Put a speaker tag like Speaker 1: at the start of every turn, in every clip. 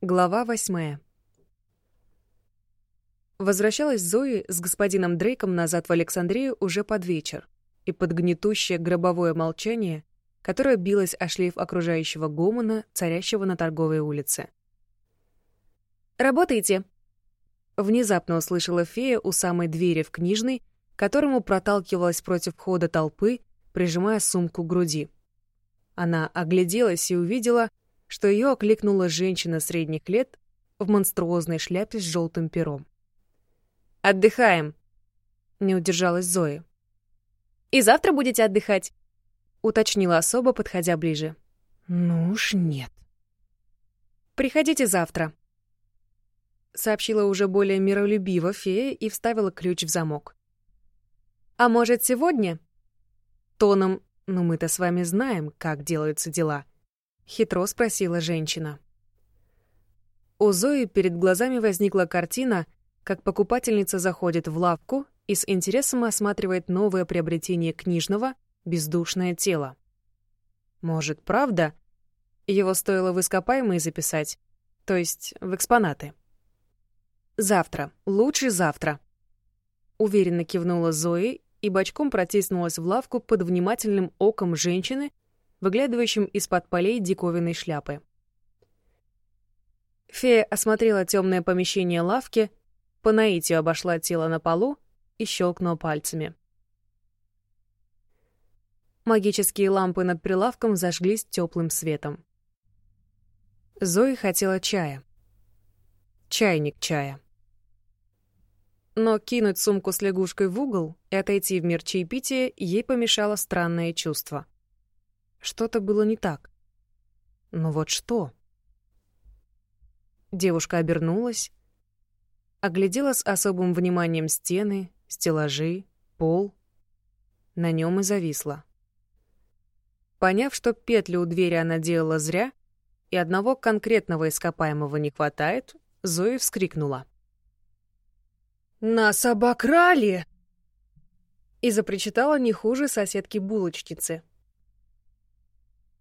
Speaker 1: Глава восьмая. Возвращалась Зои с господином Дрейком назад в Александрию уже под вечер, и под гнетущее гробовое молчание, которое билось о шлейф окружающего гомона, царящего на торговой улице. «Работайте!» Внезапно услышала фея у самой двери в книжной, которому проталкивалась против входа толпы, прижимая сумку к груди. Она огляделась и увидела, что ее окликнула женщина средних лет в монструозной шляпе с желтым пером. «Отдыхаем!» — не удержалась Зои. «И завтра будете отдыхать?» — уточнила особа, подходя ближе.
Speaker 2: «Ну уж нет».
Speaker 1: «Приходите завтра», — сообщила уже более миролюбиво фея и вставила ключ в замок. «А может, сегодня?» Тоном «Ну мы-то с вами знаем, как делаются дела», Хитро спросила женщина. У Зои перед глазами возникла картина, как покупательница заходит в лавку и с интересом осматривает новое приобретение книжного, бездушное тело. Может, правда? Его стоило в ископаемые записать, то есть в экспонаты. «Завтра. Лучше завтра», — уверенно кивнула Зои и бочком протиснулась в лавку под внимательным оком женщины, выглядывающим из-под полей диковинной шляпы. Фея осмотрела темное помещение лавки, по наитию обошла тело на полу и щелкнула пальцами. Магические лампы над прилавком зажглись теплым светом. Зои хотела чая. Чайник чая. Но кинуть сумку с лягушкой в угол и отойти в мир чаепития ей помешало странное чувство — что-то было не так. Но вот что? Девушка обернулась, оглядела с особым вниманием стены, стеллажи, пол. На нем и зависла. Поняв, что петли у двери она делала зря, и одного конкретного ископаемого не хватает, Зои вскрикнула.
Speaker 2: «Нас обокрали!»
Speaker 1: И запричитала не хуже соседки-булочницы.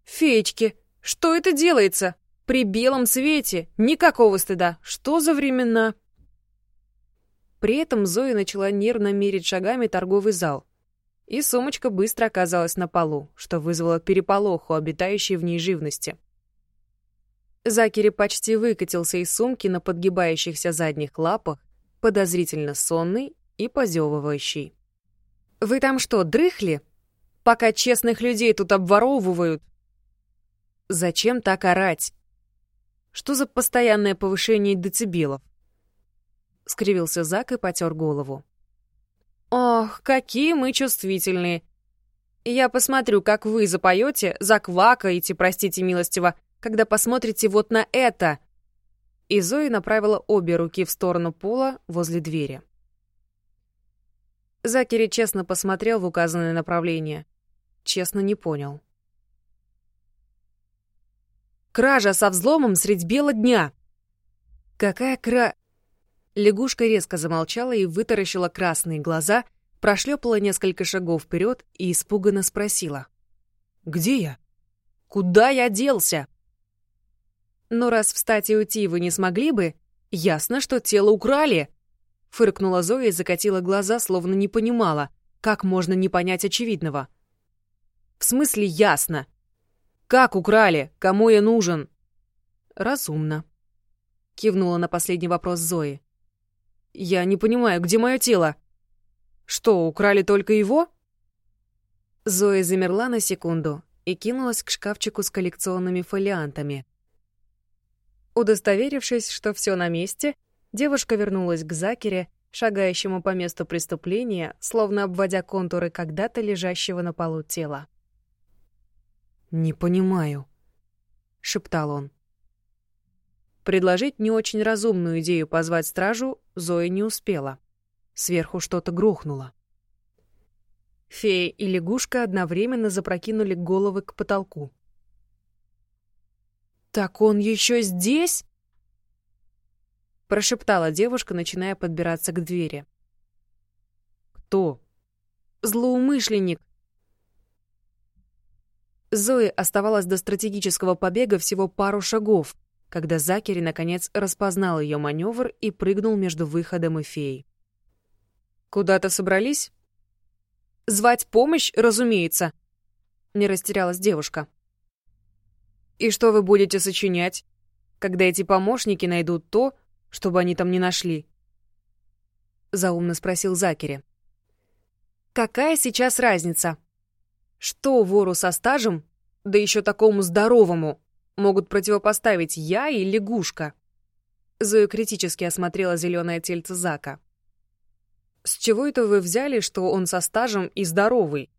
Speaker 2: «Феечки, что это делается? При белом свете? Никакого стыда. Что за времена?»
Speaker 1: При этом Зоя начала нервно мерить шагами торговый зал. И сумочка быстро оказалась на полу, что вызвало переполох у обитающей в ней живности. Закери почти выкатился из сумки на подгибающихся задних лапах, подозрительно сонный и позевывающий. «Вы там что, дрыхли? Пока честных людей тут обворовывают, Зачем так орать? Что за постоянное повышение децибелов? Скривился Зак и потер голову. Ох, какие мы чувствительные. Я посмотрю, как вы запоете, заквакаете, простите милостиво, когда посмотрите вот на это. И Зои направила обе руки в сторону пола возле двери. Закери честно посмотрел в указанное направление. Честно не понял. Кража со взломом средь бела дня. Какая кра... Лягушка резко замолчала и вытаращила красные глаза, прошлепала несколько шагов вперед и испуганно спросила. «Где я? Куда я делся?» «Но раз встать и уйти вы не смогли бы, ясно, что тело украли!» Фыркнула Зоя и закатила глаза, словно не понимала, как можно не понять очевидного. «В смысле ясно? Как украли? Кому я нужен? Разумно. Кивнула на последний вопрос Зои. Я не понимаю, где мое тело? Что, украли только его? Зоя замерла на секунду и кинулась к шкафчику с коллекционными фолиантами. Удостоверившись, что все на месте, девушка вернулась к Закере, шагающему по месту преступления, словно обводя контуры когда-то лежащего на полу тела. «Не понимаю», — шептал он. Предложить не очень разумную идею позвать стражу Зоя не успела. Сверху что-то грохнуло. Фея и лягушка одновременно запрокинули головы к потолку. «Так он еще здесь?» Прошептала девушка, начиная подбираться к двери. «Кто?» «Злоумышленник. Зои оставалось до стратегического побега всего пару шагов, когда Закери наконец распознал ее маневр и прыгнул между выходом и феей.
Speaker 2: «Куда-то собрались?» «Звать помощь, разумеется», — не растерялась девушка. «И что вы будете сочинять, когда эти помощники найдут то, чтобы они там не нашли?» — заумно спросил Закери. «Какая сейчас разница? Что вору со стажем, да еще такому здоровому, могут противопоставить я и лягушка?» Зоя критически осмотрела зеленое тельце Зака. «С чего это вы взяли, что он со стажем и здоровый?»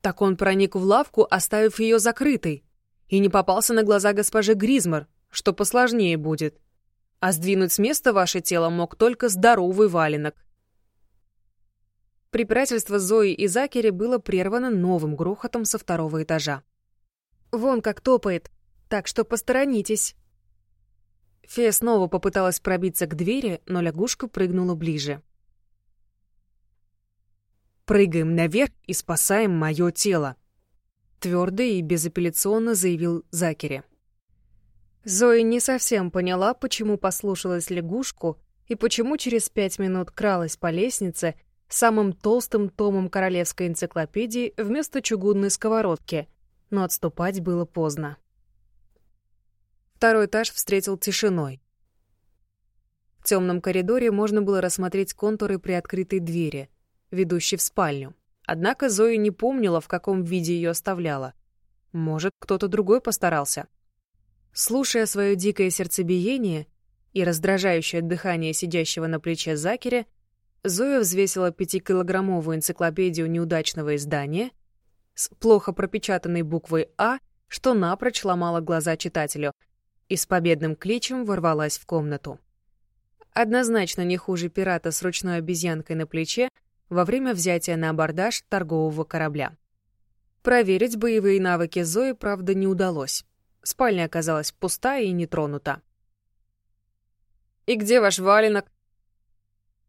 Speaker 2: Так он проник в лавку, оставив ее закрытой, и не попался на глаза госпоже Гризмар, что посложнее будет. А сдвинуть с места ваше тело мог только здоровый валенок. Препирательство Зои и Закери было прервано новым грохотом со второго этажа. Вон как топает, так что посторонитесь. Фея снова попыталась пробиться к двери, но лягушка прыгнула ближе.
Speaker 1: «Прыгаем наверх и спасаем мое тело», — твердо и безапелляционно заявил Закери.
Speaker 2: Зоя не совсем поняла, почему послушалась лягушку и почему через пять минут кралась по лестнице самым толстым томом королевской энциклопедии вместо чугунной сковородки — но отступать было поздно. Второй этаж встретил тишиной. В темном коридоре можно было рассмотреть контуры приоткрытой двери, ведущей в спальню. Однако Зоя не помнила, в каком виде ее оставляла. Может, кто-то другой постарался. Слушая свое дикое сердцебиение и раздражающее дыхание сидящего на плече Закеря, Зоя взвесила пятикилограммовую энциклопедию неудачного издания с плохо пропечатанной буквой «А», что напрочь ломало глаза читателю, и с победным кличем ворвалась в комнату. Однозначно не хуже пирата с ручной обезьянкой на плече во время взятия на абордаж торгового корабля. Проверить боевые навыки Зои, правда, не удалось. Спальня оказалась пустая и нетронута. «И где ваш валенок?» —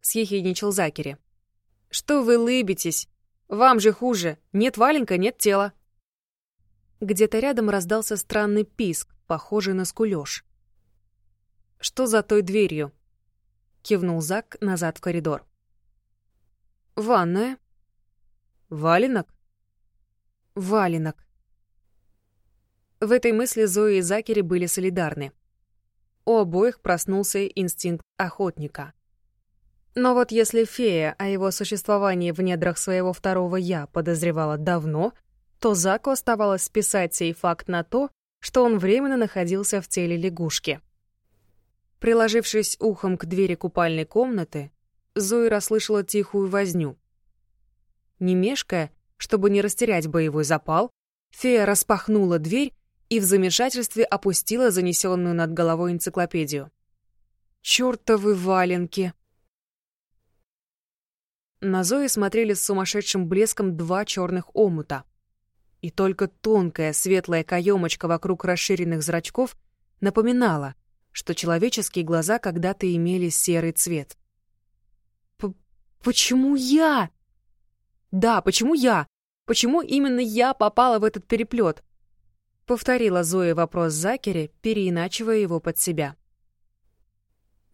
Speaker 2: съехидничал Закери. «Что вы лыбитесь? Вам же хуже. Нет валенка, нет тела. Где-то рядом раздался странный писк, похожий на скулёж. «Что за той дверью?» — кивнул Зак назад в коридор. «Ванная». «Валенок?» «Валенок». В этой мысли Зои и Закери были солидарны. У обоих проснулся инстинкт охотника. Но вот если фея о его существовании в недрах своего второго «я» подозревала давно, то Заку оставалось списать сей факт на то, что он временно находился в теле лягушки. Приложившись ухом к двери купальной комнаты, Зои расслышала тихую возню. Не мешкая, чтобы не растерять боевой запал, фея распахнула дверь и в замешательстве опустила занесенную над головой энциклопедию. «Чёртовы валенки!» На Зои смотрели с сумасшедшим блеском два черных омута. И только тонкая светлая каемочка вокруг расширенных зрачков напоминала, что человеческие глаза когда-то имели серый цвет. П «Почему я?» «Да, почему я? Почему именно я попала в этот переплет?» Повторила Зоя вопрос Закере, переиначивая его под себя.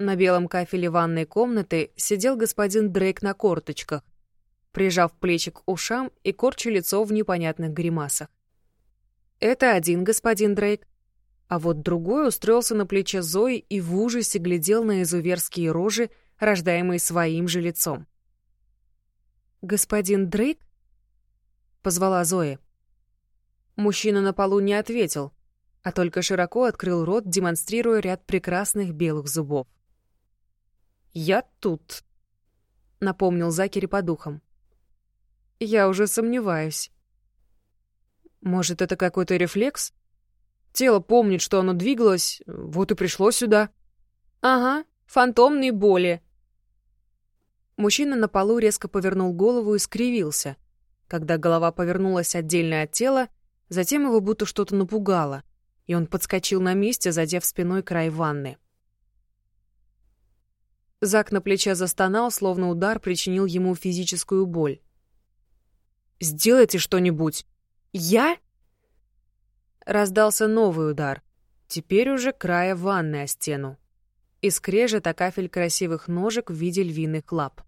Speaker 2: На белом кафеле ванной комнаты сидел господин Дрейк на корточках, прижав плечи к ушам и корча лицо в непонятных гримасах. Это один господин Дрейк, а вот другой устроился на плече Зои и в ужасе глядел на изуверские рожи, рождаемые своим же лицом. «Господин Дрейк?» — позвала Зоя. Мужчина на полу не ответил, а только широко открыл рот, демонстрируя ряд прекрасных белых зубов. «Я тут», — напомнил Закери по духам. «Я уже сомневаюсь». «Может, это какой-то рефлекс? Тело помнит, что оно двигалось, вот и пришло сюда». «Ага, фантомные боли». Мужчина на полу резко повернул голову и скривился. Когда голова повернулась отдельно от тела, затем его будто что-то напугало, и он подскочил на месте, задев спиной край ванны. Зак на плече застонал, словно удар причинил ему физическую боль. «Сделайте что-нибудь!» «Я?» Раздался новый удар,
Speaker 1: теперь уже края ванны о стену. И скрежета кафель красивых ножек в виде львиных лап.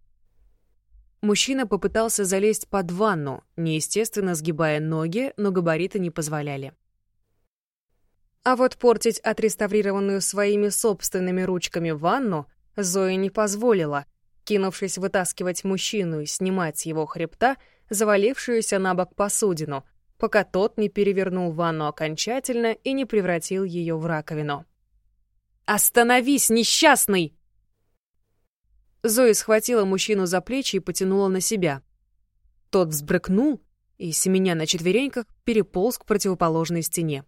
Speaker 1: Мужчина попытался залезть под ванну, неестественно сгибая ноги, но габариты не позволяли. А вот портить отреставрированную своими собственными ручками ванну Зоя не позволила, кинувшись вытаскивать мужчину и снимать с его хребта завалившуюся на бок посудину, пока тот не перевернул ванну окончательно и не превратил ее в раковину. «Остановись, несчастный!» Зоя схватила мужчину за плечи и потянула на себя. Тот взбрыкнул и, семеня на четвереньках, переполз к противоположной стене.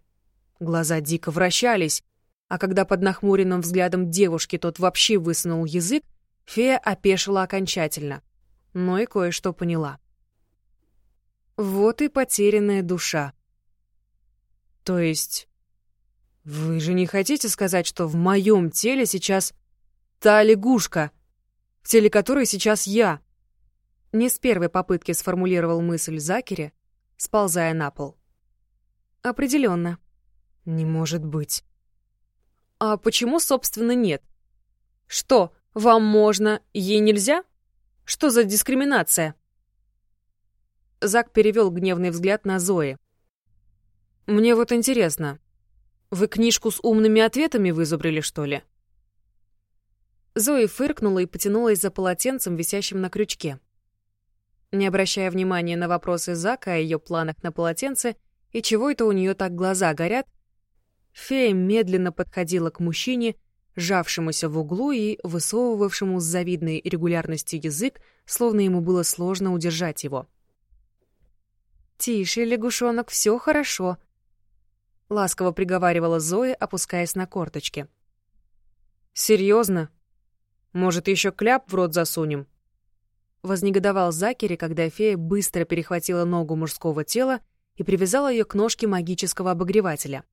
Speaker 1: Глаза дико вращались, а когда под нахмуренным взглядом девушки тот вообще высунул язык, фея опешила окончательно, но и кое-что поняла. Вот и потерянная душа. То есть... Вы же не хотите сказать, что в моем теле сейчас та лягушка, в теле которой сейчас я? Не с первой попытки сформулировал мысль Закери, сползая на пол. Определенно. Не может быть. А почему, собственно, нет? Что, вам можно, ей нельзя? Что за дискриминация? Зак перевел гневный взгляд на Зои. Мне вот интересно, вы книжку с умными ответами вызубрили, что ли? Зои фыркнула и потянулась за полотенцем, висящим на крючке. Не обращая внимания на вопросы Зака о ее планах на полотенце и чего это у нее так глаза горят, Фея медленно подходила к мужчине, сжавшемуся в углу и высовывавшему с завидной регулярностью язык, словно ему было сложно удержать его. «Тише, лягушонок, все хорошо», — ласково приговаривала Зоя, опускаясь на корточки. «Серьезно? Может, еще кляп в рот засунем?» Вознегодовал Закери, когда фея быстро перехватила ногу мужского тела и привязала ее к ножке магического обогревателя.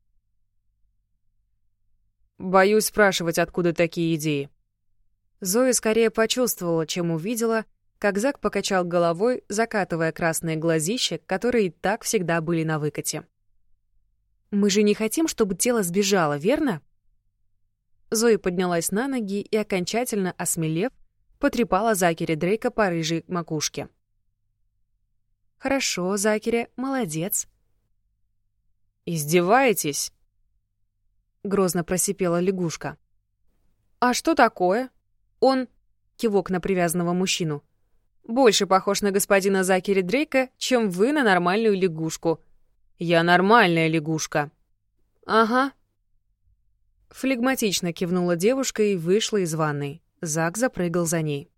Speaker 1: Боюсь спрашивать, откуда такие идеи. Зоя скорее почувствовала, чем увидела, как Зак покачал головой, закатывая красные глазища, которые и так всегда были на выкате. «Мы же не хотим, чтобы тело сбежало, верно?» Зоя поднялась на ноги и, окончательно осмелев, потрепала Закери Дрейка по рыжей макушке. «Хорошо, Закери, молодец». «Издеваетесь?» — грозно просипела лягушка. «А что такое?» Он, кивок на привязанного мужчину, больше похож на господина Закери Дрейка, чем вы на нормальную лягушку. Я нормальная лягушка. Ага. Флегматично кивнула девушка и вышла из ванной. Зак запрыгал за ней.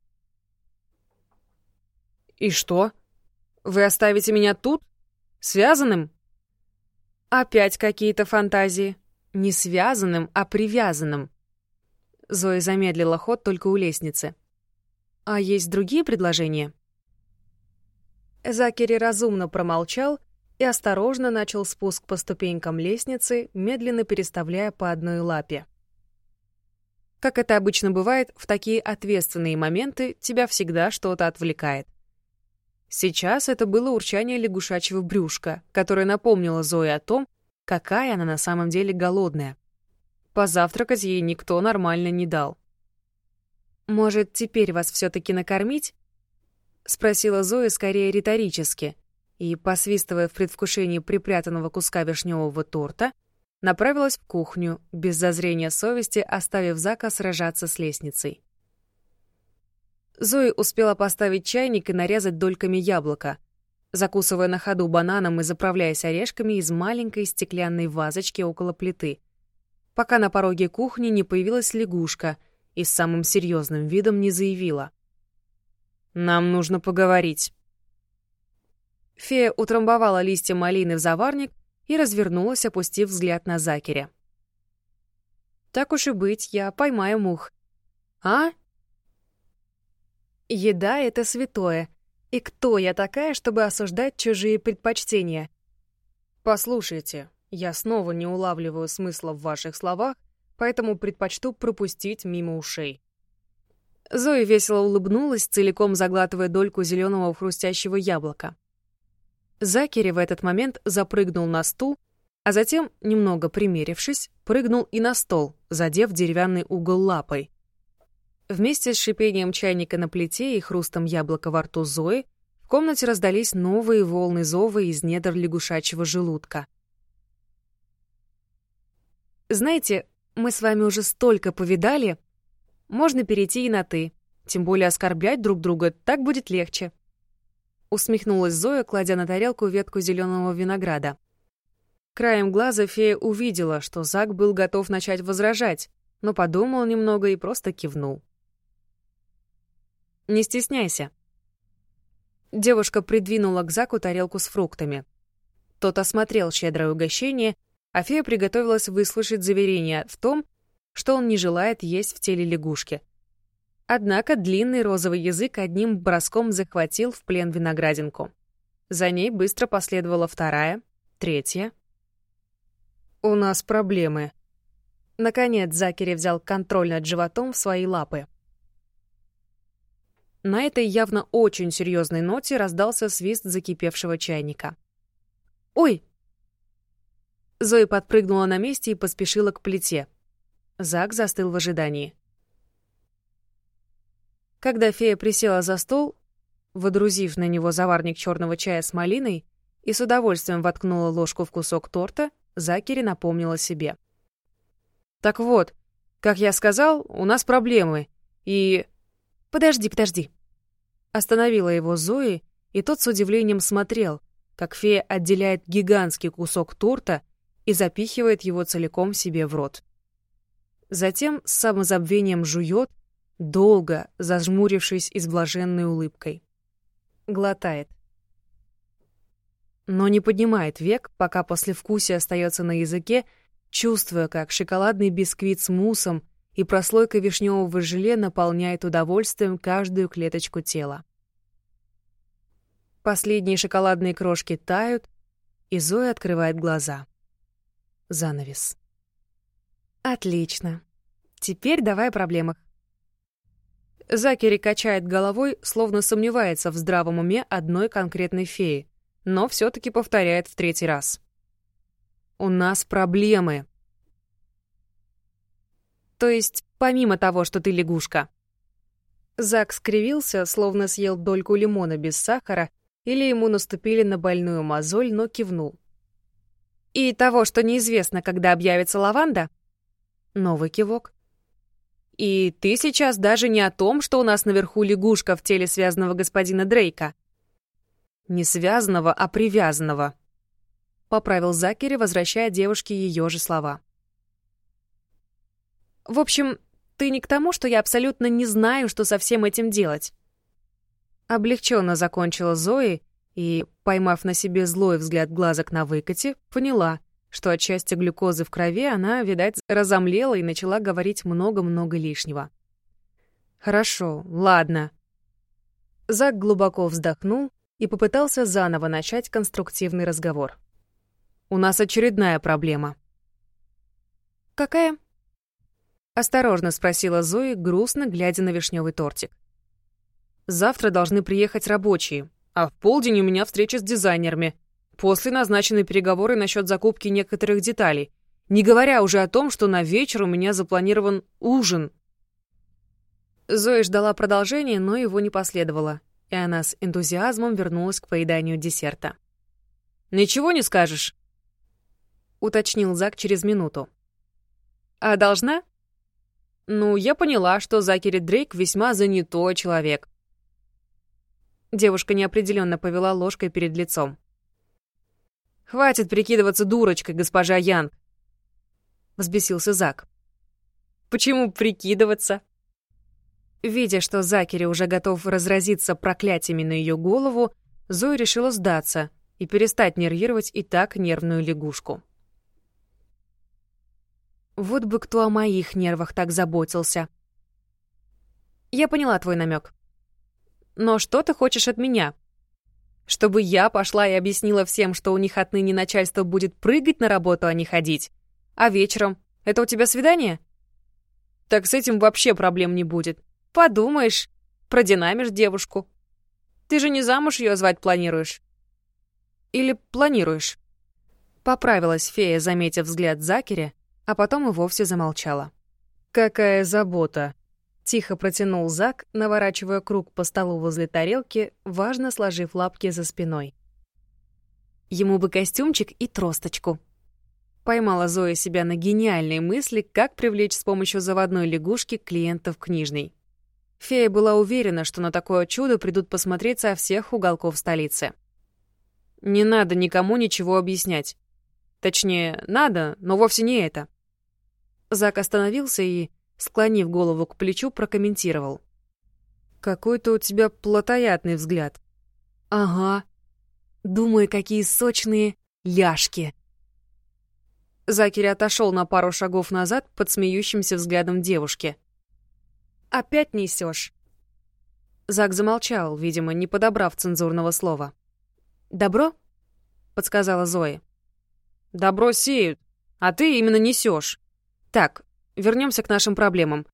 Speaker 1: «И что? Вы оставите меня тут? Связанным?» «Опять какие-то фантазии», не связанным, а привязанным. Зоя замедлила ход только у лестницы. «А есть другие предложения?» Закери разумно промолчал и осторожно начал спуск по ступенькам лестницы, медленно переставляя по одной лапе. Как это обычно бывает, в такие ответственные моменты тебя всегда что-то отвлекает. Сейчас это было урчание лягушачьего брюшка, которое напомнило Зое о том, какая она на самом деле голодная. Позавтракать ей никто нормально не дал. «Может, теперь вас все-таки накормить?» — спросила Зоя скорее риторически, и, посвистывая в предвкушении припрятанного куска вишневого торта, направилась в кухню, без зазрения совести оставив Зака сражаться с лестницей. Зоя успела поставить чайник и нарезать дольками яблоко — закусывая на ходу бананом и заправляясь орешками из маленькой стеклянной вазочки около плиты, пока на пороге кухни не появилась лягушка и с самым серьезным видом не заявила. «Нам нужно поговорить». Фея утрамбовала листья малины в заварник и развернулась, опустив взгляд на Закеря. «Так уж и быть, я поймаю мух». «А?» «Еда — это святое», и кто я такая, чтобы осуждать чужие предпочтения? Послушайте, я снова не улавливаю смысла в ваших словах, поэтому предпочту пропустить мимо ушей. Зоя весело улыбнулась, целиком заглатывая дольку зеленого хрустящего яблока. Закери в этот момент запрыгнул на стул А затем, немного примерившись, прыгнул и на стол, задев деревянный угол лапой. Вместе с шипением чайника на плите и хрустом яблока во рту Зои в комнате раздались новые волны зова из недр лягушачьего желудка. «Знаете, мы с вами уже столько повидали. Можно перейти и на «ты». Тем более оскорблять друг друга так будет легче. Усмехнулась Зоя, кладя на тарелку ветку зеленого винограда. Краем глаза фея увидела, что Зак был готов начать возражать, но подумал немного и просто кивнул. «Не стесняйся». Девушка придвинула к Заку тарелку с фруктами. Тот осмотрел щедрое угощение, а фея приготовилась выслушать заверение в том, что он не желает есть в теле лягушки — Однако длинный розовый язык одним броском захватил в плен виноградинку. За ней быстро последовала вторая, третья. «У нас проблемы». Наконец Закери взял контроль над животом в свои лапы. На этой явно очень серьезной ноте раздался свист закипевшего чайника. «Ой!» Зоя подпрыгнула на месте и поспешила к плите. Зак застыл в ожидании. Когда фея присела за стол, водрузив на него заварник черного чая с малиной и с удовольствием воткнула ложку в кусок торта, Закери напомнила себе. «Так вот, как я сказал, у нас проблемы, и...» «Подожди, подожди». Остановила его Зои, и тот с удивлением смотрел, как фея отделяет гигантский кусок торта и запихивает его целиком себе в рот. Затем с самозабвением жует, долго зажмурившись и с блаженной улыбкой. Глотает. Но не поднимает век, пока послевкусие остается на языке, чувствуя, как шоколадный бисквит с муссом и прослойка вишневого желе наполняет удовольствием каждую клеточку тела. Последние шоколадные крошки тают, и Зоя открывает глаза. Занавес. Отлично. Теперь давай о проблемах. Закери качает головой, словно сомневается в здравом уме одной конкретной феи, но все-таки повторяет в третий раз. «У нас проблемы». «То есть, помимо того, что ты лягушка?» Зак скривился, словно съел дольку лимона без сахара, или ему наступили на больную мозоль, но кивнул. «И того, что неизвестно, когда объявится лаванда?» Новый кивок. И ты сейчас даже не о том, что у нас наверху лягушка в теле связанного господина Дрейка. Не связанного, а привязанного. Поправил Закери, возвращая девушке ее же слова. В общем, ты не к тому, что я абсолютно не знаю, что со всем этим делать. Облегченно закончила Зои и, поймав на себе злой взгляд глазок на выкате, поняла — что от части глюкозы в крови она, видать, разомлела и начала говорить много-много лишнего. «Хорошо, ладно». Зак глубоко вздохнул и попытался заново начать конструктивный разговор. «У нас очередная проблема». «Какая?» Осторожно спросила Зои, грустно глядя на вишневый тортик. «Завтра должны приехать рабочие, а в полдень у меня встреча с дизайнерами. После назначены переговоры насчет закупки некоторых деталей, не говоря уже о том, что на вечер у меня запланирован ужин. Зоя ждала продолжения, но его не последовало, и она с энтузиазмом вернулась к поеданию десерта. «Ничего не скажешь?» — уточнил Зак через минуту. «А должна?» «Ну, я поняла, что Закери Дрейк весьма занятой человек». Девушка неопределенно повела ложкой перед лицом. «Хватит прикидываться дурочкой, госпожа Ян!» Взбесился Зак. «Почему прикидываться?» Видя, что Закери уже готов разразиться проклятиями на ее голову, Зоя решила сдаться и перестать нервировать и так нервную лягушку. Вот бы кто о моих нервах так заботился. Я поняла твой намек. Но что ты хочешь от меня? Чтобы я пошла и объяснила всем, что у них отныне начальство будет прыгать на работу, а не ходить. А вечером? Это у тебя свидание? Так с этим вообще проблем не будет. Подумаешь, продинамишь девушку. Ты же не замуж ее звать планируешь? Или планируешь? Поправилась фея, заметив взгляд Закери, а потом и вовсе замолчала. «Какая забота!» Тихо протянул Зак, наворачивая круг по столу возле тарелки, важно сложив лапки за спиной. Ему бы костюмчик и тросточку. Поймала Зоя себя на гениальные мысли, как привлечь с помощью заводной лягушки клиентов книжной. Фея была уверена, что на такое чудо придут посмотреть со всех уголков столицы. «Не надо никому ничего объяснять. Точнее, надо, но вовсе не это». Зак остановился и, склонив голову к плечу, прокомментировал. «Какой-то у тебя плотоядный взгляд». «Ага. Думаю, какие сочные ляжки». Закери отошел на пару шагов назад под смеющимся взглядом девушки. Опять несешь. Зак замолчал, видимо, не подобрав цензурного слова. «Добро?» — подсказала Зои. «Добро сеют, а ты именно несешь. Так, вернемся к нашим проблемам.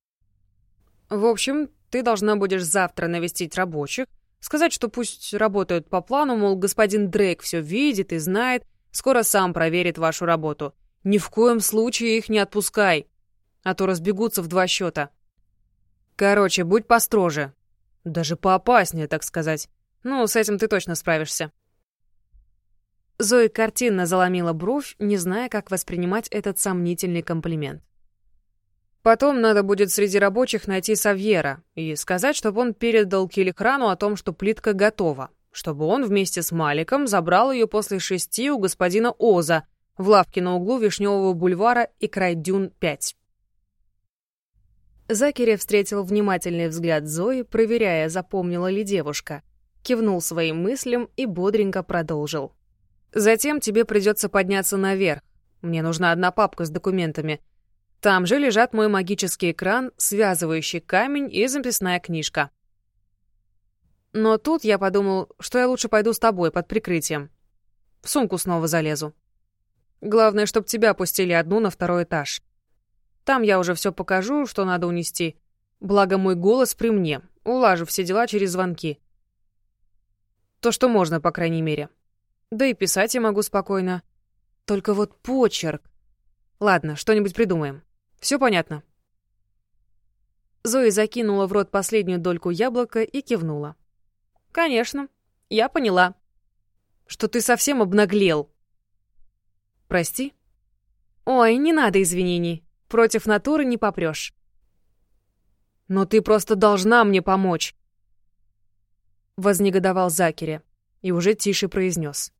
Speaker 1: В общем, ты должна будешь завтра навестить рабочих, сказать, что пусть работают по плану, мол, господин Дрейк все видит и знает, скоро сам проверит вашу работу. Ни в коем случае их не отпускай, а то разбегутся в два счета. Короче, будь построже. Даже поопаснее, так сказать. Ну, с этим ты точно справишься. Зои картинно заломила бровь, не зная, как воспринимать этот сомнительный комплимент. Потом надо будет среди рабочих найти Савьера и сказать, чтобы он передал Киликрану о том, что плитка готова, чтобы он вместе с Маликом забрал ее после шести у господина Оза в лавке на углу Вишневого бульвара и край дюн 5. Закери встретил внимательный взгляд Зои, проверяя, запомнила ли девушка. Кивнул своим мыслям и бодренько продолжил. «Затем тебе придется подняться наверх. Мне нужна одна папка с документами. Там же лежат мой магический экран, связывающий камень и записная книжка. Но тут я подумал, что я лучше пойду с тобой под прикрытием. В сумку снова залезу. Главное, чтобы тебя пустили одну на второй этаж. Там я уже все покажу, что надо унести. Благо мой голос при мне. Улажу все дела через звонки. То, что можно, по крайней мере. Да и писать я могу спокойно. Только вот почерк. Ладно, что-нибудь придумаем. Все понятно?» Зои закинула в рот последнюю дольку яблока и кивнула. «Конечно, я поняла. Что ты совсем обнаглел?» «Прости?» «Ой, не надо извинений. Против натуры не попрешь. «Но ты просто должна мне помочь!» Вознегодовал Закери и уже тише произнес.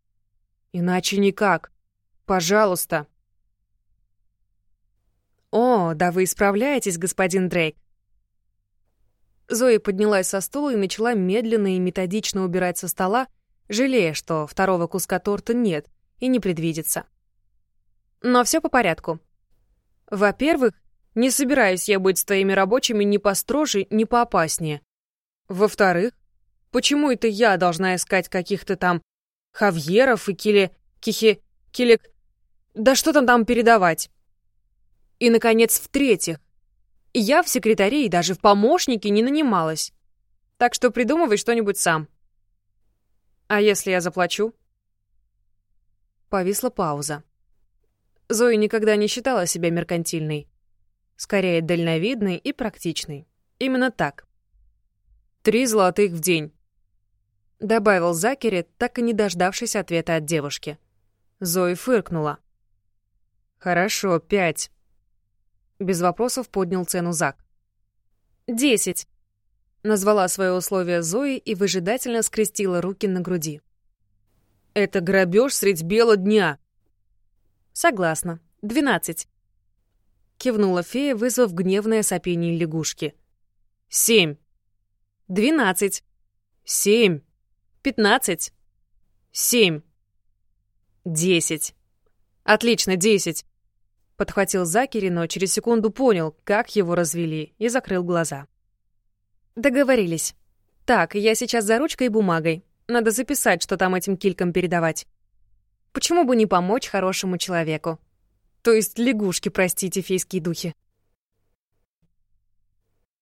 Speaker 1: «Иначе никак. Пожалуйста!» «О, да вы исправляетесь, господин Дрейк!» Зои поднялась со стула и начала медленно и методично убирать со стола, жалея, что второго куска торта нет и не предвидится. Но все по порядку. Во-первых, не собираюсь я быть с твоими рабочими ни построже, ни поопаснее. Во-вторых, почему это я должна искать каких-то там Хавьеров и Киле... Кихи... Килек... Да что там там передавать? И, наконец, в-третьих, я в секретаре и даже в помощнике не нанималась. Так что придумывай что-нибудь сам. А если я заплачу? Повисла пауза. Зоя никогда не считала себя меркантильной. Скорее, дальновидной и практичной. Именно так. «Три золотых в день», — добавил Закери, так и не дождавшись ответа от девушки. Зои фыркнула. «Хорошо, пять». Без вопросов поднял цену Зак. «Десять», — назвала свое условие Зои и выжидательно скрестила руки на груди. «Это грабеж средь бела дня», «Согласна. Двенадцать». Кивнула фея, вызвав гневное сопение лягушки. «Семь». «Двенадцать». «Семь». «Пятнадцать». «Семь». «Десять». «Отлично, десять». Подхватил Закери, но через секунду понял, как его развели, и закрыл глаза. Договорились. Так, я сейчас за ручкой и бумагой. Надо записать, что там этим килькам передавать. Почему бы не помочь хорошему человеку? То есть лягушки, простите, фейские духи.